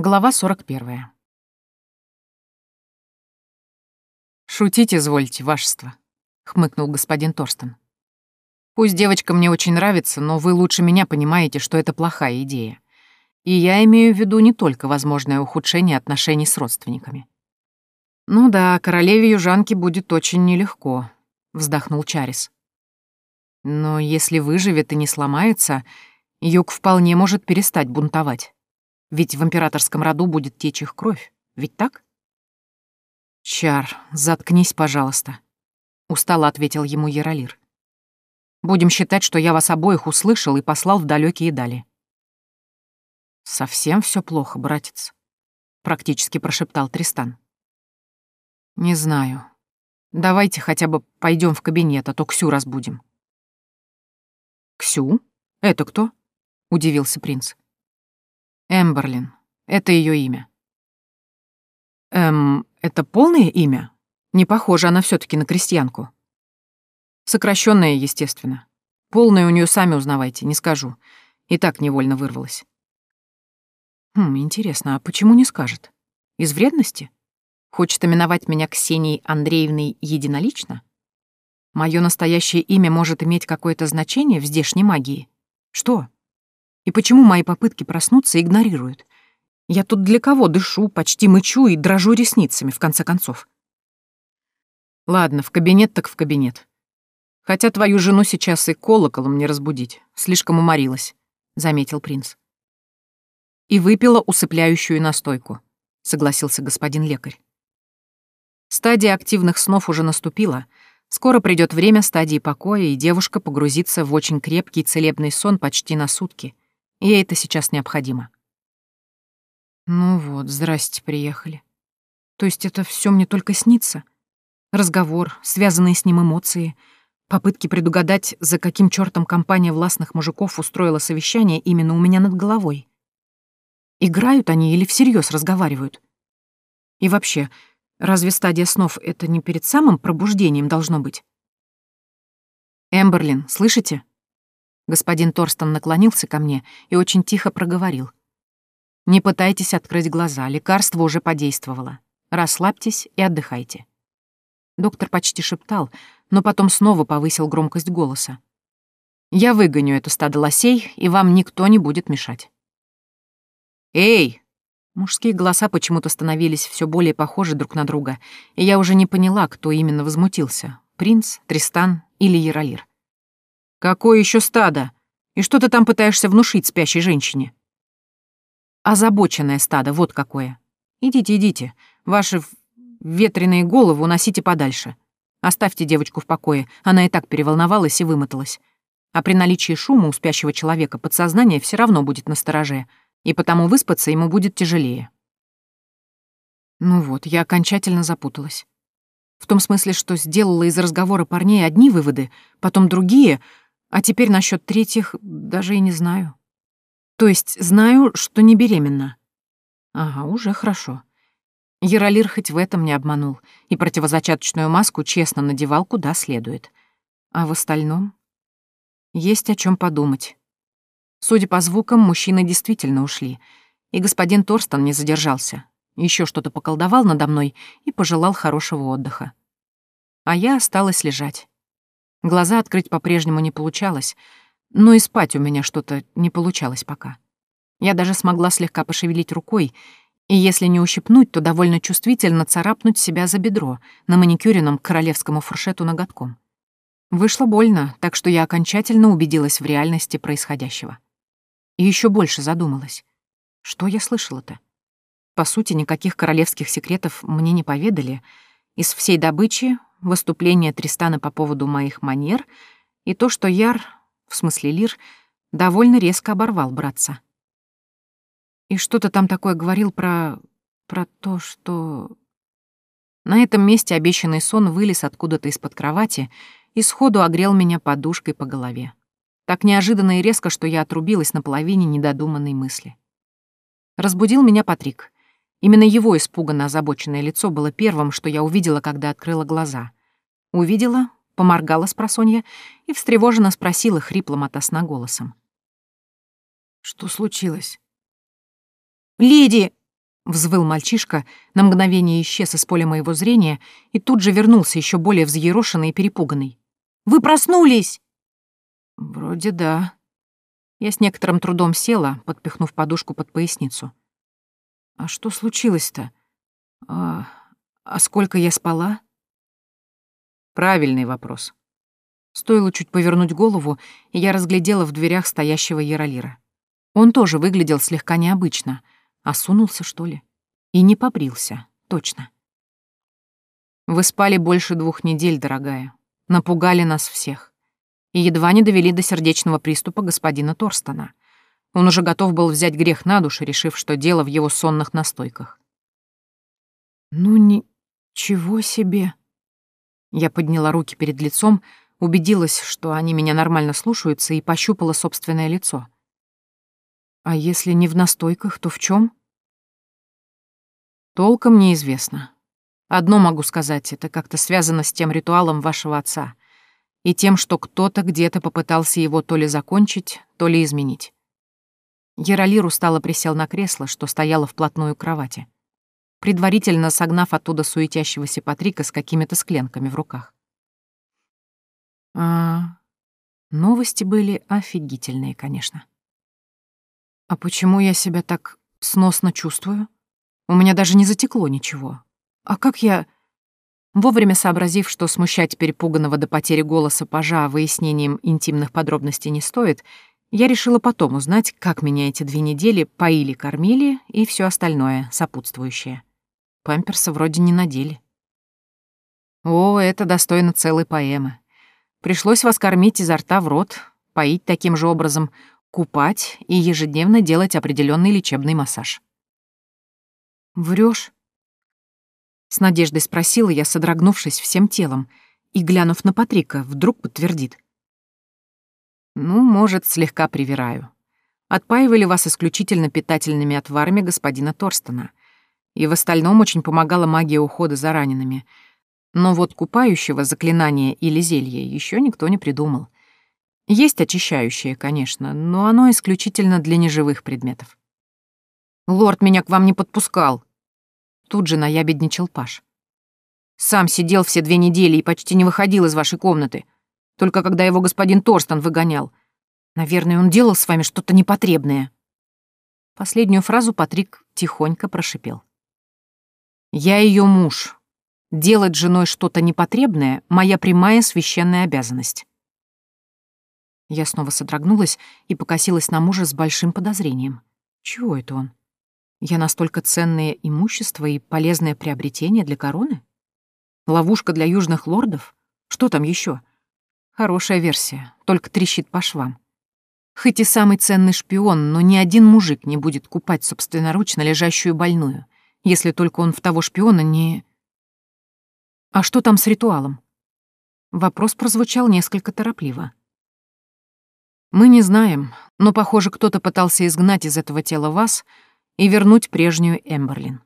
Глава 41. «Шутить извольте, вашество», — хмыкнул господин Торстен. «Пусть девочка мне очень нравится, но вы лучше меня понимаете, что это плохая идея. И я имею в виду не только возможное ухудшение отношений с родственниками». «Ну да, королеве южанки будет очень нелегко», — вздохнул Чарис. «Но если выживет и не сломается, юг вполне может перестать бунтовать». Ведь в императорском роду будет течь их кровь, ведь так? «Чар, заткнись, пожалуйста», — устало ответил ему Яролир. «Будем считать, что я вас обоих услышал и послал в далекие дали». «Совсем все плохо, братец», — практически прошептал Тристан. «Не знаю. Давайте хотя бы пойдем в кабинет, а то Ксю разбудим». «Ксю? Это кто?» — удивился принц. Эмберлин. Это ее имя. Эм, это полное имя? Не похоже она все таки на крестьянку. Сокращенное, естественно. Полное у нее сами узнавайте, не скажу. И так невольно вырвалось. Хм, интересно, а почему не скажет? Из вредности? Хочет именовать меня Ксенией Андреевной единолично? Мое настоящее имя может иметь какое-то значение в здешней магии? Что? И почему мои попытки проснуться игнорируют? Я тут для кого дышу, почти мычу и дрожу ресницами, в конце концов? Ладно, в кабинет так в кабинет. Хотя твою жену сейчас и колоколом не разбудить, слишком уморилась, — заметил принц. И выпила усыпляющую настойку, — согласился господин лекарь. Стадия активных снов уже наступила. Скоро придет время стадии покоя, и девушка погрузится в очень крепкий целебный сон почти на сутки. Ей это сейчас необходимо. Ну вот, здрасте, приехали. То есть это все мне только снится? Разговор, связанные с ним эмоции, попытки предугадать, за каким чертом компания властных мужиков устроила совещание именно у меня над головой. Играют они или всерьез разговаривают? И вообще, разве стадия снов — это не перед самым пробуждением должно быть? Эмберлин, слышите? Господин Торстон наклонился ко мне и очень тихо проговорил. «Не пытайтесь открыть глаза, лекарство уже подействовало. Расслабьтесь и отдыхайте». Доктор почти шептал, но потом снова повысил громкость голоса. «Я выгоню это стадо лосей, и вам никто не будет мешать». «Эй!» Мужские голоса почему-то становились все более похожи друг на друга, и я уже не поняла, кто именно возмутился — принц, Тристан или Яролир. «Какое еще стадо? И что ты там пытаешься внушить спящей женщине?» «Озабоченное стадо, вот какое. Идите, идите. Ваши ветреные головы уносите подальше. Оставьте девочку в покое, она и так переволновалась и вымоталась. А при наличии шума у спящего человека подсознание все равно будет настороже, и потому выспаться ему будет тяжелее». Ну вот, я окончательно запуталась. В том смысле, что сделала из разговора парней одни выводы, потом другие, а теперь насчет третьих даже и не знаю. То есть знаю, что не беременна. Ага, уже хорошо. Яролир хоть в этом не обманул, и противозачаточную маску честно надевал куда следует. А в остальном? Есть о чем подумать. Судя по звукам, мужчины действительно ушли, и господин Торстон не задержался. Еще что-то поколдовал надо мной и пожелал хорошего отдыха. А я осталась лежать. Глаза открыть по-прежнему не получалось, но и спать у меня что-то не получалось пока. Я даже смогла слегка пошевелить рукой, и если не ущипнуть, то довольно чувствительно царапнуть себя за бедро на маникюренном королевскому фуршету ноготком. Вышло больно, так что я окончательно убедилась в реальности происходящего. И еще больше задумалась. Что я слышала-то? По сути, никаких королевских секретов мне не поведали. Из всей добычи выступление Тристана по поводу моих манер и то, что Яр, в смысле Лир, довольно резко оборвал братца. И что-то там такое говорил про... про то, что... На этом месте обещанный сон вылез откуда-то из-под кровати и сходу огрел меня подушкой по голове. Так неожиданно и резко, что я отрубилась на половине недодуманной мысли. Разбудил меня Патрик — Именно его испуганно озабоченное лицо было первым, что я увидела, когда открыла глаза. Увидела, поморгала с просонья и встревоженно спросила хриплым ото сна голосом. «Что случилось?» «Леди!» Взвыл мальчишка, на мгновение исчез из поля моего зрения и тут же вернулся еще более взъерошенный и перепуганный. «Вы проснулись!» «Вроде да». Я с некоторым трудом села, подпихнув подушку под поясницу. «А что случилось-то? А, а сколько я спала?» «Правильный вопрос». Стоило чуть повернуть голову, и я разглядела в дверях стоящего Яролира. Он тоже выглядел слегка необычно — Осунулся, что ли? И не побрился, точно. Вы спали больше двух недель, дорогая. Напугали нас всех. И едва не довели до сердечного приступа господина Торстона. Он уже готов был взять грех на душу, решив, что дело в его сонных настойках. «Ну, ничего себе!» Я подняла руки перед лицом, убедилась, что они меня нормально слушаются, и пощупала собственное лицо — а если не в настойках, то в чем? Толком неизвестно. Одно могу сказать, это как-то связано с тем ритуалом вашего отца и тем, что кто-то где-то попытался его то ли закончить, то ли изменить. Яролир устало присел на кресло, что стояло вплотную к кровати, предварительно согнав оттуда суетящегося Патрика с какими-то скленками в руках. А, новости были офигительные, конечно. А почему я себя так сносно чувствую? У меня даже не затекло ничего. А как я... Вовремя сообразив, что смущать перепуганного до потери голоса пажа выяснением интимных подробностей не стоит, я решила потом узнать, как меня эти две недели поили-кормили и все остальное, сопутствующее. Памперса вроде не надели. О, это достойно целой поэмы. Пришлось вас кормить изо рта в рот, поить таким же образом, купать и ежедневно делать определенный лечебный массаж. Врешь? С надеждой спросила я, содрогнувшись всем телом, и, глянув на Патрика, вдруг подтвердит. «Ну, может, слегка привираю. Отпаивали вас исключительно питательными отварами господина Торстона, и в остальном очень помогала магия ухода за ранеными. Но вот купающего заклинания или зелья еще никто не придумал. Есть очищающее, конечно, но оно исключительно для неживых предметов. «Лорд меня к вам не подпускал!» Тут же наябедничал Паш. «Сам сидел все две недели и почти не выходил из вашей комнаты, только когда его господин Торстон выгонял. Наверное, он делал с вами что-то непотребное». Последнюю фразу Патрик тихонько прошипел. «Я ее муж. Делать женой что-то непотребное — моя прямая священная обязанность. Я снова содрогнулась и покосилась на мужа с большим подозрением. Чего это он? Я настолько ценное имущество и полезное приобретение для короны? Ловушка для южных лордов? Что там еще? Хорошая версия, только трещит по швам. Хоть и самый ценный шпион, но ни один мужик не будет купать собственноручно лежащую больную, если только он в того шпиона не... А что там с ритуалом? Вопрос прозвучал несколько торопливо. Мы не знаем, но, похоже, кто-то пытался изгнать из этого тела вас и вернуть прежнюю Эмберлин.